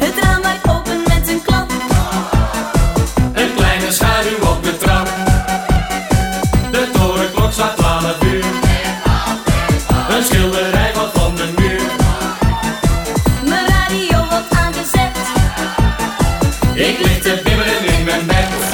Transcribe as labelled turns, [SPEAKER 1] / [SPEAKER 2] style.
[SPEAKER 1] Het raam open met een klap.
[SPEAKER 2] Een kleine schaduw op de trap. De torenklok slaat 12 uur. Een schilderij valt van de muur.
[SPEAKER 1] Mijn radio wordt aangezet.
[SPEAKER 2] Ik lig te bibberen in mijn bed.